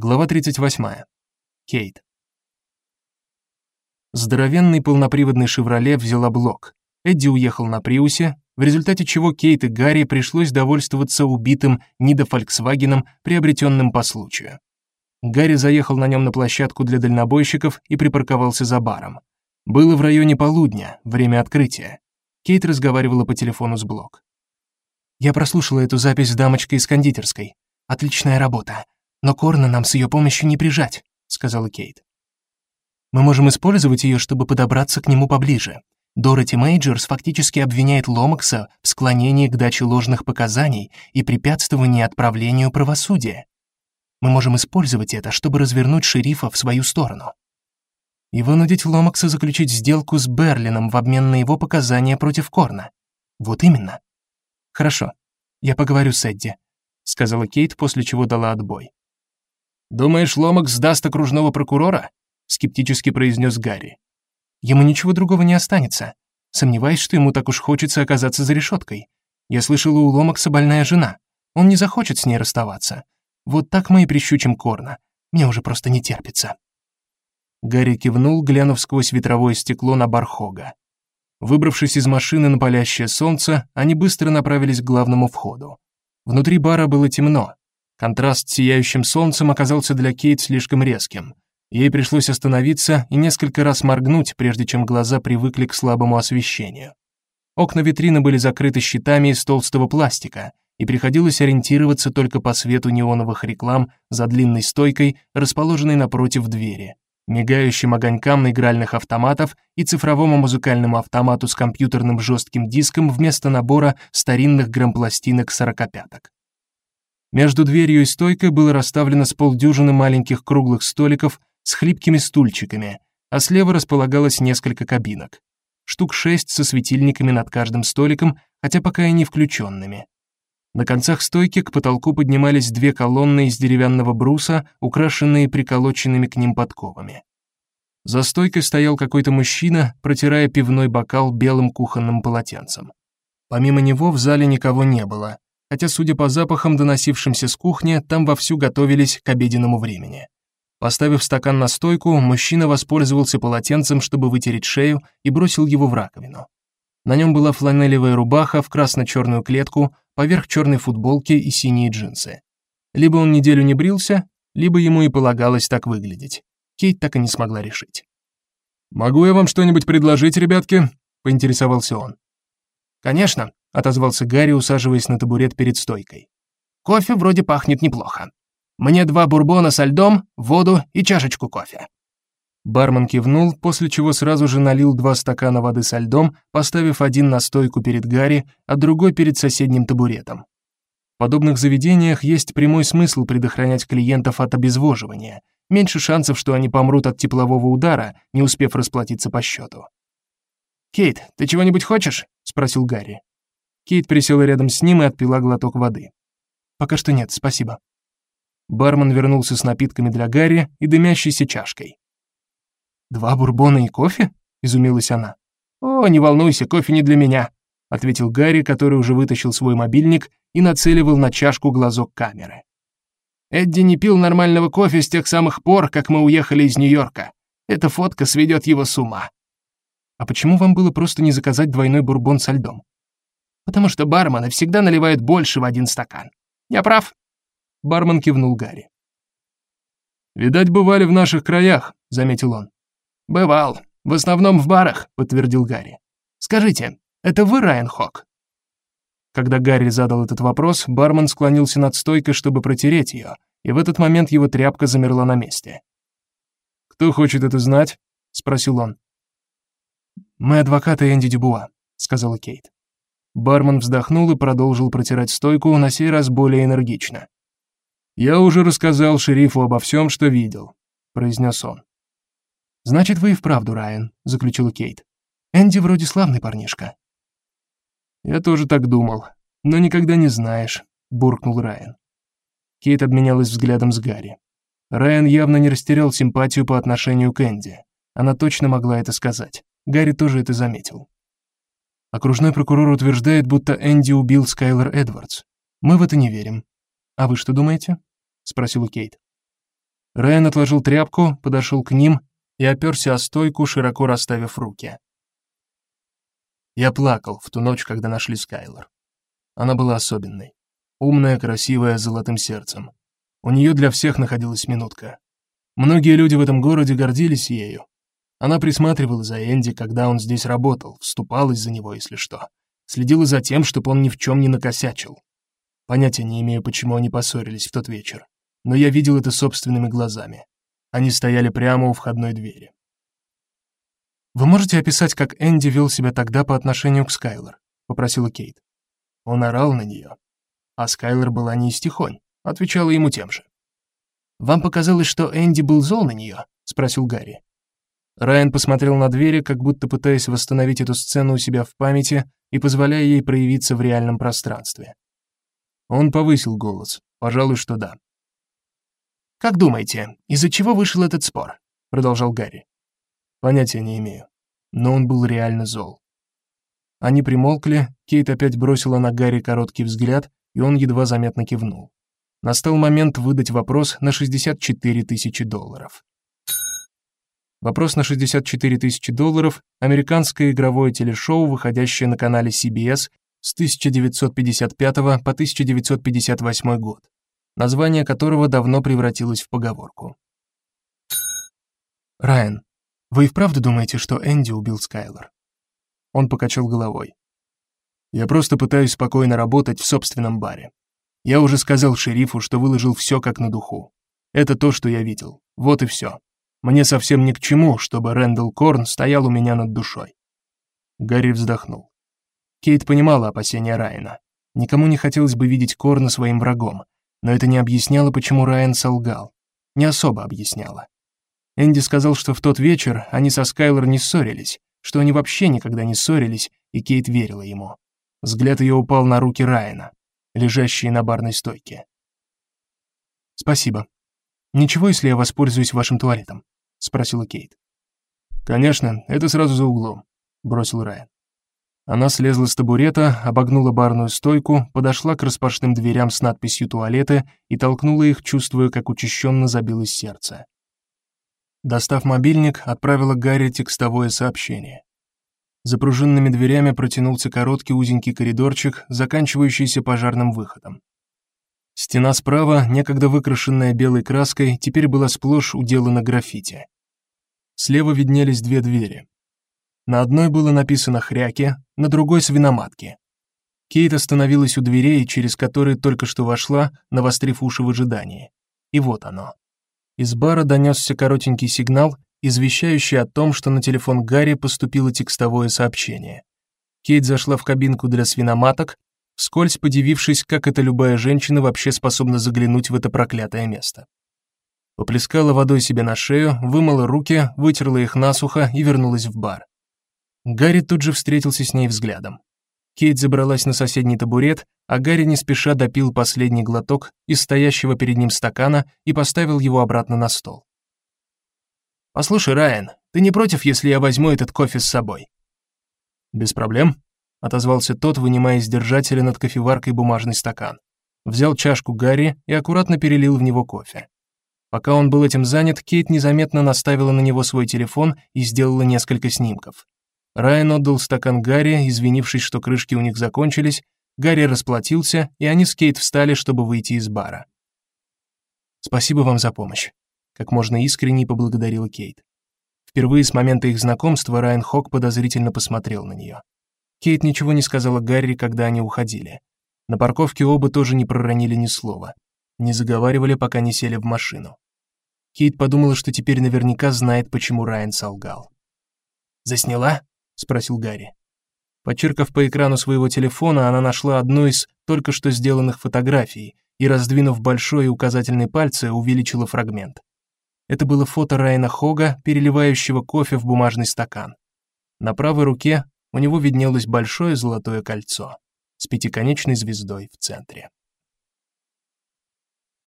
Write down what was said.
Глава 38. Кейт. Здоровенный полноприводный «Шевроле» взяла блок. Эдди уехал на «Приусе», в результате чего Кейт и Гарри пришлось довольствоваться убитым Нидо Фольксвагеном, приобретенным по случаю. Гарри заехал на нем на площадку для дальнобойщиков и припарковался за баром. Было в районе полудня, время открытия. Кейт разговаривала по телефону с Блок. «Я прослушала эту запись с дамочкой из кондитерской. Отличная работа. Но Корна нам с ее помощью не прижать, сказала Кейт. Мы можем использовать ее, чтобы подобраться к нему поближе. Дороти Мейджерс фактически обвиняет Ломакса в склонении к даче ложных показаний и препятствовании отправлению правосудия. Мы можем использовать это, чтобы развернуть шерифа в свою сторону. И вынудить Ломакса заключить сделку с Берлином в обмен на его показания против Корна. Вот именно. Хорошо, я поговорю с Эдди, сказала Кейт, после чего дала отбой. «Думаешь, Ломак сдаст окружного прокурора?» — скептически произнес Гарри. «Ему ничего другого не останется. Сомневаюсь, что ему так уж хочется оказаться за решеткой. Я слышала, у Ломакса больная жена. Он не захочет с ней расставаться. Вот так мы и прищучим Корна. Мне уже просто не терпится». Гарри кивнул, глянув сквозь ветровое стекло на Бархога. Выбравшись из машины на палящее солнце, они быстро направились к главному входу. Внутри бара было темно, Контраст с сияющим солнцем оказался для Кейт слишком резким. Ей пришлось остановиться и несколько раз моргнуть, прежде чем глаза привыкли к слабому освещению. Окна витрины были закрыты щитами из толстого пластика, и приходилось ориентироваться только по свету неоновых реклам за длинной стойкой, расположенной напротив двери, мигающим огонькам игральных автоматов и цифровому музыкальному автомату с компьютерным жестким диском вместо набора старинных грампластинок сорокопяток. Между дверью и стойкой было расставлено с полдюжины маленьких круглых столиков с хлипкими стульчиками, а слева располагалось несколько кабинок. Штук шесть со светильниками над каждым столиком, хотя пока и не включенными. На концах стойки к потолку поднимались две колонны из деревянного бруса, украшенные приколоченными к ним подковами. За стойкой стоял какой-то мужчина, протирая пивной бокал белым кухонным полотенцем. Помимо него в зале никого не было, хотя, судя по запахам, доносившимся с кухни, там вовсю готовились к обеденному времени. Поставив стакан на стойку, мужчина воспользовался полотенцем, чтобы вытереть шею, и бросил его в раковину. На нем была фланелевая рубаха в красно-черную клетку, поверх черной футболки и синие джинсы. Либо он неделю не брился, либо ему и полагалось так выглядеть. Кейт так и не смогла решить. «Могу я вам что-нибудь предложить, ребятки?» — поинтересовался он. «Конечно», — отозвался Гарри, усаживаясь на табурет перед стойкой. «Кофе вроде пахнет неплохо. Мне два бурбона со льдом, воду и чашечку кофе». Бармен кивнул, после чего сразу же налил два стакана воды со льдом, поставив один на стойку перед Гарри, а другой перед соседним табуретом. В подобных заведениях есть прямой смысл предохранять клиентов от обезвоживания. Меньше шансов, что они помрут от теплового удара, не успев расплатиться по счету. «Кейт, ты чего-нибудь хочешь?» — спросил Гарри. Кейт присела рядом с ним и отпила глоток воды. «Пока что нет, спасибо». Бармен вернулся с напитками для Гарри и дымящейся чашкой. «Два бурбона и кофе?» — изумилась она. «О, не волнуйся, кофе не для меня», — ответил Гарри, который уже вытащил свой мобильник и нацеливал на чашку глазок камеры. «Эдди не пил нормального кофе с тех самых пор, как мы уехали из Нью-Йорка. Эта фотка сведет его с ума». «А почему вам было просто не заказать двойной бурбон со льдом?» Потому что бармены всегда наливают больше в один стакан. Я прав?» Бармен кивнул Гарри. «Видать, бывали в наших краях», — заметил он. «Бывал. В основном в барах», — подтвердил Гарри. «Скажите, это вы Райан Хок?» Когда Гарри задал этот вопрос, бармен склонился над стойкой, чтобы протереть ее, и в этот момент его тряпка замерла на месте. «Кто хочет это знать?» — спросил он. «Мы адвокаты Энди Дюбуа», — сказала Кейт. Бармен вздохнул и продолжил протирать стойку, на сей раз более энергично. «Я уже рассказал шерифу обо всем, что видел», — произнес он. «Значит, вы и вправду Райан», — заключила Кейт. «Энди вроде славный парнишка». «Я тоже так думал, но никогда не знаешь», — буркнул Райан. Кейт обменялась взглядом с Гарри. Райан явно не растерял симпатию по отношению к Энди. Она точно могла это сказать. Гарри тоже это заметил. Окружной прокурор утверждает, будто Энди убил Скайлер Эдвардс. Мы в это не верим. А вы что думаете? спросила Кейт. Райан отложил тряпку, подошел к ним и оперся о стойку, широко расставив руки. Я плакал в ту ночь, когда нашли Скайлор. Она была особенной. Умная, красивая, с золотым сердцем. У нее для всех находилась минутка. Многие люди в этом городе гордились ею. Она присматривала за Энди, когда он здесь работал, вступалась за него, если что. Следила за тем, чтобы он ни в чем не накосячил. Понятия не имею, почему они поссорились в тот вечер. Но я видел это собственными глазами. Они стояли прямо у входной двери. «Вы можете описать, как Энди вел себя тогда по отношению к Скайлор?» — попросила Кейт. Он орал на нее. А Скайлор была не из отвечала ему тем же. «Вам показалось, что Энди был зол на нее?» — спросил Гарри. Райан посмотрел на двери, как будто пытаясь восстановить эту сцену у себя в памяти и позволяя ей проявиться в реальном пространстве. Он повысил голос. Пожалуй, что да. «Как думаете, из-за чего вышел этот спор?» — продолжал Гарри. «Понятия не имею. Но он был реально зол». Они примолкли, Кейт опять бросила на Гарри короткий взгляд, и он едва заметно кивнул. Настал момент выдать вопрос на 64 тысячи долларов. Вопрос на 64 тысячи долларов – американское игровое телешоу, выходящее на канале CBS с 1955 по 1958 год название которого давно превратилось в поговорку. «Райан, вы и вправду думаете, что Энди убил Скайлор?» Он покачал головой. «Я просто пытаюсь спокойно работать в собственном баре. Я уже сказал шерифу, что выложил все как на духу. Это то, что я видел. Вот и все. Мне совсем ни к чему, чтобы Рэндалл Корн стоял у меня над душой». Гарри вздохнул. Кейт понимала опасения Райана. Никому не хотелось бы видеть Корна своим врагом, но это не объясняло, почему Райан солгал. Не особо объясняло. Энди сказал, что в тот вечер они со Скайлор не ссорились, что они вообще никогда не ссорились, и Кейт верила ему. Взгляд ее упал на руки Райана, лежащие на барной стойке. «Спасибо. Ничего, если я воспользуюсь вашим туалетом?» — спросила Кейт. «Конечно, это сразу за углом», — бросил Райан. Она слезла с табурета, обогнула барную стойку, подошла к распашным дверям с надписью «Туалеты» и толкнула их, чувствуя, как учащенно забилось сердце. Достав мобильник, отправила Гарри текстовое сообщение. За пружинными дверями протянулся короткий узенький коридорчик, заканчивающийся пожарным выходом. Стена справа, некогда выкрашенная белой краской, теперь была сплошь уделана граффити. Слева виднелись две двери. На одной было написано «Хряки», на другой — «Свиноматки». Кейт остановилась у дверей, через которые только что вошла, навострив уши в ожидании. И вот оно. Из бара донесся коротенький сигнал, извещающий о том, что на телефон Гарри поступило текстовое сообщение. Кейт зашла в кабинку для свиноматок, вскользь подивившись, как эта любая женщина вообще способна заглянуть в это проклятое место. Поплескала водой себе на шею, вымыла руки, вытерла их насухо и вернулась в бар. Гарри тут же встретился с ней взглядом. Кейт забралась на соседний табурет, а Гарри не спеша допил последний глоток из стоящего перед ним стакана и поставил его обратно на стол. «Послушай, Райан, ты не против, если я возьму этот кофе с собой?» «Без проблем», — отозвался тот, вынимая из держателя над кофеваркой бумажный стакан. Взял чашку Гарри и аккуратно перелил в него кофе. Пока он был этим занят, Кейт незаметно наставила на него свой телефон и сделала несколько снимков. Райан отдал стакан Гарри, извинившись, что крышки у них закончились. Гарри расплатился, и они с Кейт встали, чтобы выйти из бара. Спасибо вам за помощь, как можно искренне поблагодарила Кейт. Впервые с момента их знакомства Райан Хок подозрительно посмотрел на нее. Кейт ничего не сказала Гарри, когда они уходили. На парковке оба тоже не проронили ни слова. Не заговаривали, пока не сели в машину. Кейт подумала, что теперь наверняка знает, почему Райан солгал. «Засняла?» спросил Гарри. Почеркав по экрану своего телефона, она нашла одну из только что сделанных фотографий и, раздвинув большой и указательный пальцы, увеличила фрагмент. Это было фото Райана Хога, переливающего кофе в бумажный стакан. На правой руке у него виднелось большое золотое кольцо с пятиконечной звездой в центре.